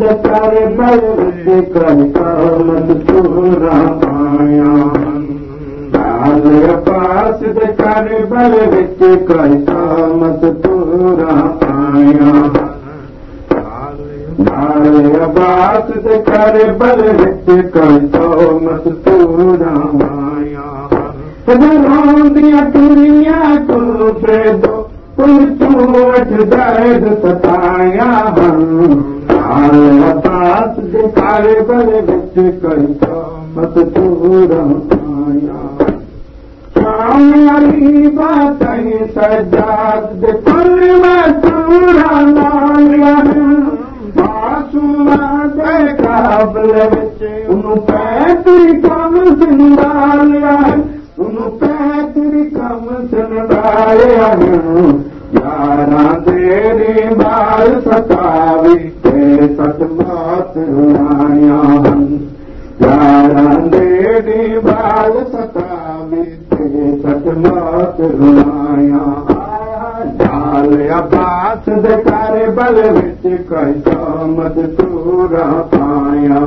विच कर कामत पूरा पाया लाल अब्बास दे कर बल विच कर कामत पूरा पाया लाल अब्बास दे कर बल विच कर कामत पूरा पाया दियां दुनिया तुल दो कुल तूं दर्द सताया लाल अब्बास दे कर बल विच कर कामत पूरा पाया। शाम अली बात सजाद दे कुल में पूरा लाया मासूमा दे काबल विच उन पैतरी कम पैतरी कम जिंदालिया यारां तेरे ते सत तेरे बाल सतावी ते सत मात रुआया लाल अब्बास दे कर बल विच पूरा पाया